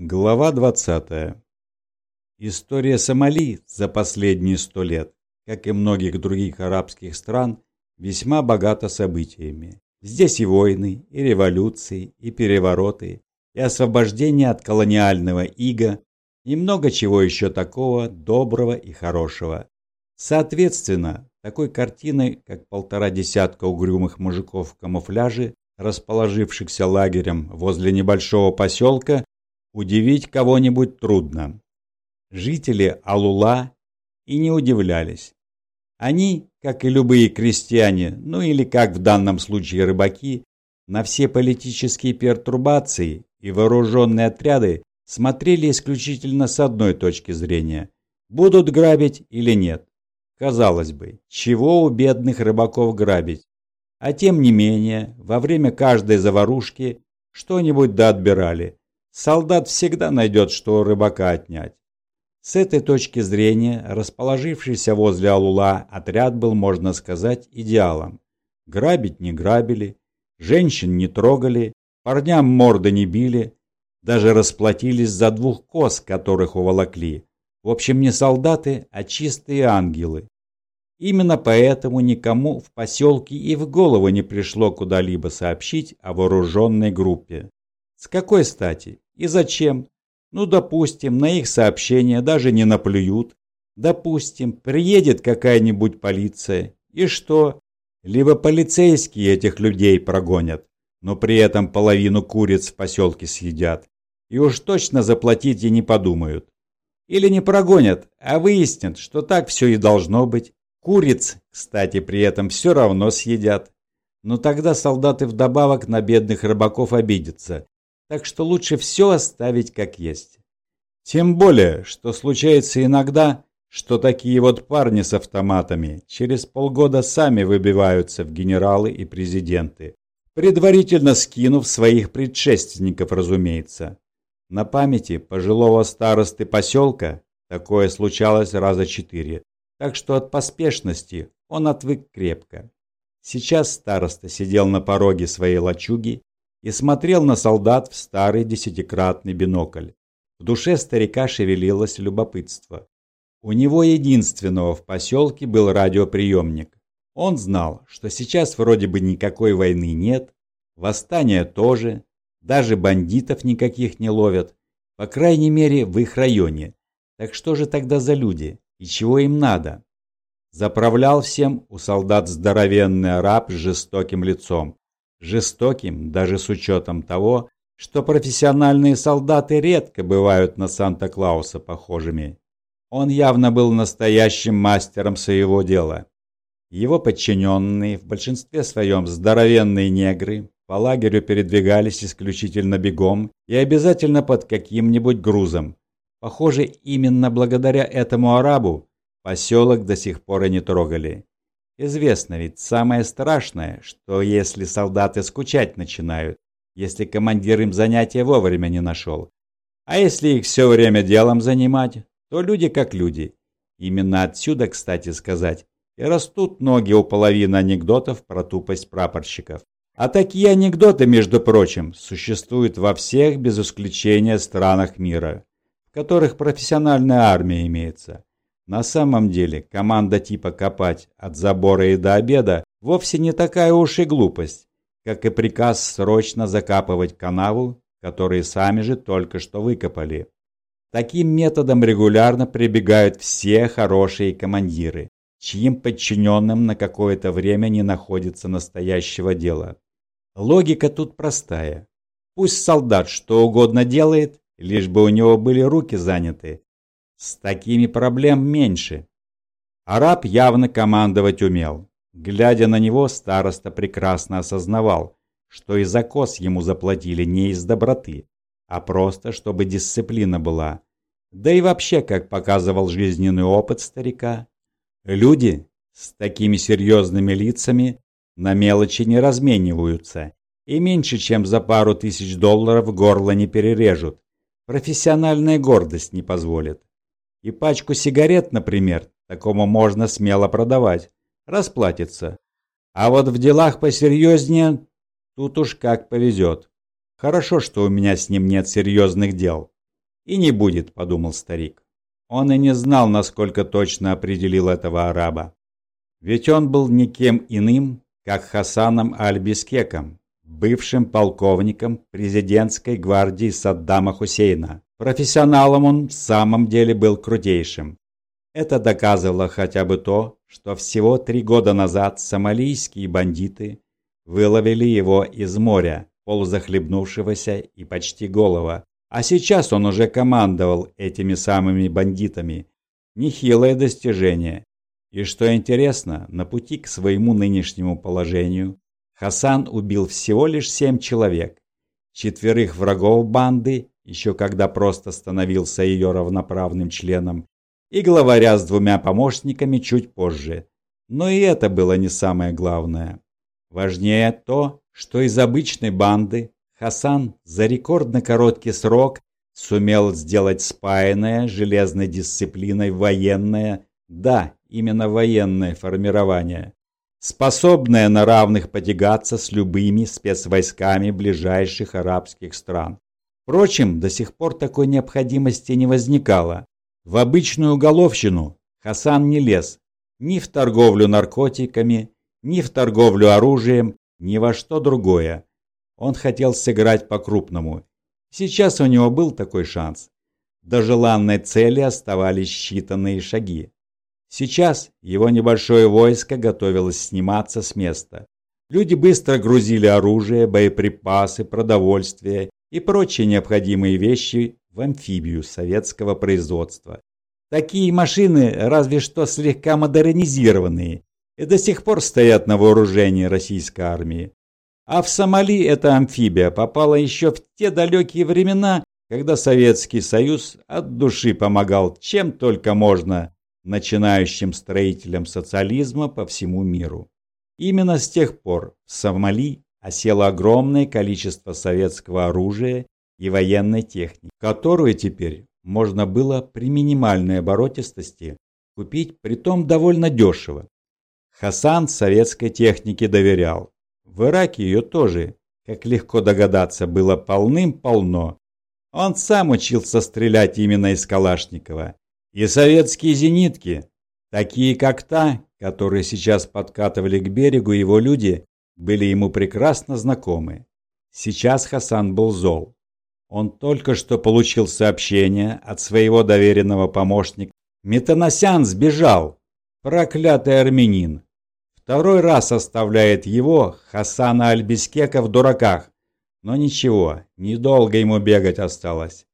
Глава 20. История Сомали за последние сто лет, как и многих других арабских стран, весьма богата событиями. Здесь и войны, и революции, и перевороты, и освобождение от колониального ига, и много чего еще такого доброго и хорошего. Соответственно, такой картиной, как полтора десятка угрюмых мужиков в камуфляже, расположившихся лагерем возле небольшого поселка, удивить кого-нибудь трудно. Жители Алула и не удивлялись. Они, как и любые крестьяне, ну или как в данном случае рыбаки, на все политические пертурбации и вооруженные отряды смотрели исключительно с одной точки зрения – будут грабить или нет. Казалось бы, чего у бедных рыбаков грабить? А тем не менее, во время каждой заварушки что-нибудь да отбирали, Солдат всегда найдет, что рыбака отнять. С этой точки зрения, расположившийся возле Алула отряд был, можно сказать, идеалом. Грабить не грабили, женщин не трогали, парням морды не били, даже расплатились за двух коз, которых уволокли. В общем, не солдаты, а чистые ангелы. Именно поэтому никому в поселке и в голову не пришло куда-либо сообщить о вооруженной группе. С какой стати? И зачем? Ну, допустим, на их сообщения даже не наплюют. Допустим, приедет какая-нибудь полиция. И что? Либо полицейские этих людей прогонят, но при этом половину куриц в поселке съедят. И уж точно заплатить и не подумают. Или не прогонят, а выяснят, что так все и должно быть. Куриц, кстати, при этом все равно съедят. Но тогда солдаты вдобавок на бедных рыбаков обидятся так что лучше все оставить как есть. Тем более, что случается иногда, что такие вот парни с автоматами через полгода сами выбиваются в генералы и президенты, предварительно скинув своих предшественников, разумеется. На памяти пожилого старосты поселка такое случалось раза четыре, так что от поспешности он отвык крепко. Сейчас староста сидел на пороге своей лачуги и смотрел на солдат в старый десятикратный бинокль. В душе старика шевелилось любопытство. У него единственного в поселке был радиоприемник. Он знал, что сейчас вроде бы никакой войны нет, восстания тоже, даже бандитов никаких не ловят, по крайней мере в их районе. Так что же тогда за люди и чего им надо? Заправлял всем у солдат здоровенный араб с жестоким лицом, жестоким даже с учетом того, что профессиональные солдаты редко бывают на Санта-Клауса похожими. Он явно был настоящим мастером своего дела. Его подчиненные, в большинстве своем здоровенные негры, по лагерю передвигались исключительно бегом и обязательно под каким-нибудь грузом. Похоже, именно благодаря этому арабу поселок до сих пор и не трогали. Известно ведь самое страшное, что если солдаты скучать начинают, если командир им занятия вовремя не нашел. А если их все время делом занимать, то люди как люди. Именно отсюда, кстати сказать, и растут ноги у половины анекдотов про тупость прапорщиков. А такие анекдоты, между прочим, существуют во всех без исключения странах мира, в которых профессиональная армия имеется. На самом деле, команда типа копать от забора и до обеда вовсе не такая уж и глупость, как и приказ срочно закапывать канаву, которые сами же только что выкопали. Таким методом регулярно прибегают все хорошие командиры, чьим подчиненным на какое-то время не находится настоящего дела. Логика тут простая. Пусть солдат что угодно делает, лишь бы у него были руки заняты, с такими проблем меньше. Араб явно командовать умел. Глядя на него, староста прекрасно осознавал, что и закос ему заплатили не из доброты, а просто, чтобы дисциплина была. Да и вообще, как показывал жизненный опыт старика, люди с такими серьезными лицами на мелочи не размениваются и меньше, чем за пару тысяч долларов горло не перережут. Профессиональная гордость не позволит. И пачку сигарет, например, такому можно смело продавать. Расплатится. А вот в делах посерьезнее, тут уж как повезет. Хорошо, что у меня с ним нет серьезных дел. И не будет, подумал старик. Он и не знал, насколько точно определил этого араба. Ведь он был никем иным, как Хасаном Аль-Бискеком, бывшим полковником президентской гвардии Саддама Хусейна. Профессионалом он в самом деле был крутейшим. Это доказывало хотя бы то, что всего три года назад сомалийские бандиты выловили его из моря, полузахлебнувшегося и почти голого. А сейчас он уже командовал этими самыми бандитами. Нехилое достижение. И что интересно, на пути к своему нынешнему положению Хасан убил всего лишь семь человек. Четверых врагов банды, еще когда просто становился ее равноправным членом, и главаря с двумя помощниками чуть позже. Но и это было не самое главное. Важнее то, что из обычной банды Хасан за рекордно короткий срок сумел сделать спаянное железной дисциплиной военное, да, именно военное формирование, способное на равных потягаться с любыми спецвойсками ближайших арабских стран. Впрочем, до сих пор такой необходимости не возникало. В обычную уголовщину Хасан не лез ни в торговлю наркотиками, ни в торговлю оружием, ни во что другое. Он хотел сыграть по-крупному. Сейчас у него был такой шанс. До желанной цели оставались считанные шаги. Сейчас его небольшое войско готовилось сниматься с места. Люди быстро грузили оружие, боеприпасы, продовольствие и прочие необходимые вещи в амфибию советского производства. Такие машины разве что слегка модернизированные и до сих пор стоят на вооружении российской армии. А в Сомали эта амфибия попала еще в те далекие времена, когда Советский Союз от души помогал чем только можно начинающим строителям социализма по всему миру. Именно с тех пор в Сомали осело огромное количество советского оружия и военной техники, которую теперь можно было при минимальной оборотистости купить, притом довольно дешево. Хасан советской технике доверял. В Ираке ее тоже, как легко догадаться, было полным-полно. Он сам учился стрелять именно из Калашникова. И советские зенитки, такие как та, которые сейчас подкатывали к берегу его люди, были ему прекрасно знакомы. Сейчас Хасан был зол. Он только что получил сообщение от своего доверенного помощника. Метаносян сбежал. Проклятый армянин. Второй раз оставляет его, Хасана Альбискека, в дураках. Но ничего, недолго ему бегать осталось.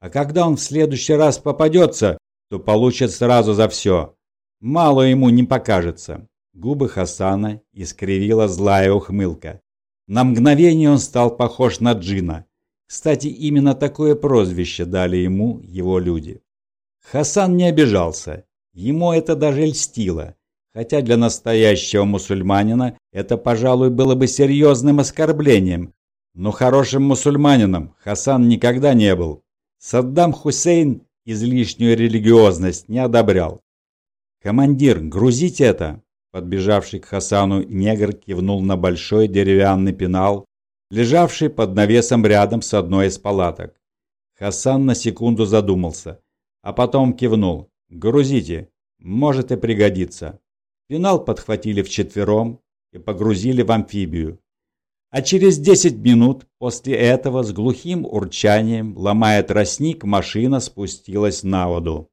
А когда он в следующий раз попадется, то получит сразу за все. Мало ему не покажется. Губы Хасана искривила злая ухмылка. На мгновение он стал похож на Джина. Кстати, именно такое прозвище дали ему его люди. Хасан не обижался. Ему это даже льстило. Хотя для настоящего мусульманина это, пожалуй, было бы серьезным оскорблением. Но хорошим мусульманином Хасан никогда не был. Саддам Хусейн излишнюю религиозность не одобрял. «Командир, грузите это!» Подбежавший к Хасану негр кивнул на большой деревянный пенал, лежавший под навесом рядом с одной из палаток. Хасан на секунду задумался, а потом кивнул. «Грузите, может и пригодится». Пенал подхватили вчетвером и погрузили в амфибию. А через 10 минут после этого с глухим урчанием, ломая тростник, машина спустилась на воду.